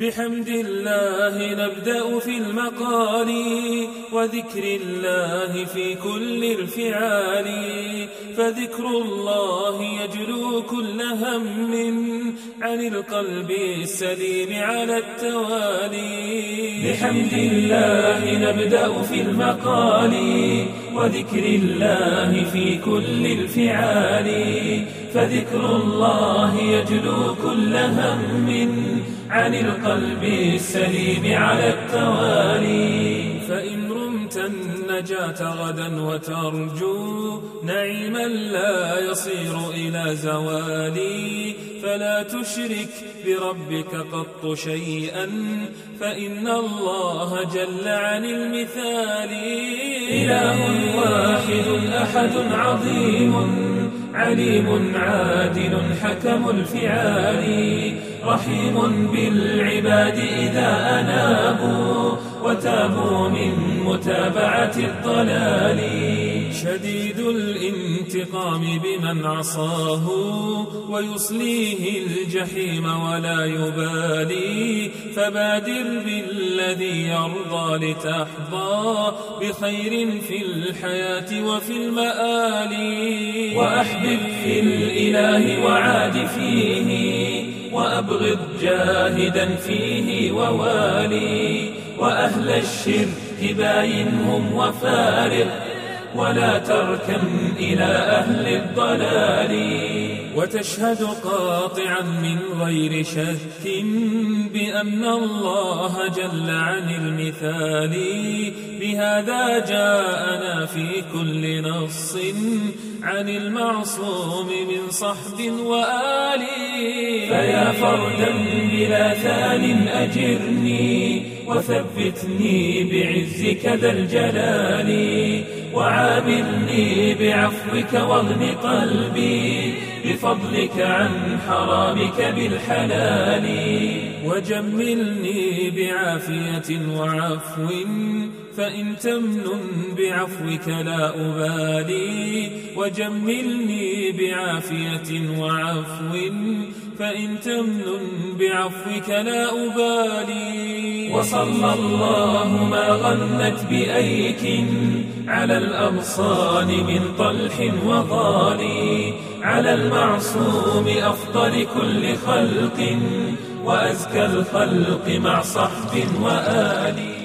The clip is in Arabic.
بحمد الله نبدأ في المقال وذكر الله في كل الفعال فذكر الله يجلو كل هم. عن القلب السليم على التوالي. بحمد الله نبدأ في المقال وذكر الله في كل الفعال. فذكر الله يجلو كل هم عن القلب السليم على التوالي. فإن رمت النجاة غدا وترجو نعيما لا يصير إلى زوالي. فلا تشرك بربك قط شيئا فإن الله جل عن المثال. إله واحد أحد عظيم عليم عادل حكم الفعال رحيم بالعباد إذا أنابوا. وتابوا من متابعة الضلال. شديد الانتقام بمن عصاه ويصليه الجحيم ولا يبالي. فبادر بالذي يرضى لتحظى بخير في الحياة وفي المآل. وأحبب في الإله وعاد فيه. وأبغض جاهدا فيه ووالي. وأهل الشرك باينهم وفارق ولا تركن إلى أهل الضلال. وتشهد قاطعا من غير شك بأن الله جل عن المثال. بهذا جاءنا في كل نص عن المعصوم من صحب وآل. فيا فردا بلا ثان أجرني وثبتني بعزك ذا الجلال وعاملني بعفوك واغن قلبي بفضلك عن حرامك بالحلال وجملني بعافية وعفو. تمنن بعفوك لا أبالي وجملني بعافية وعفو فإن تمنن بعفوك لا أبالي. وصلى الله ما غنت بأيك على الأغصان من طلح وضالي على المعصوم أفضل كل خلق وأزكى الخلق مع صحب وآلي.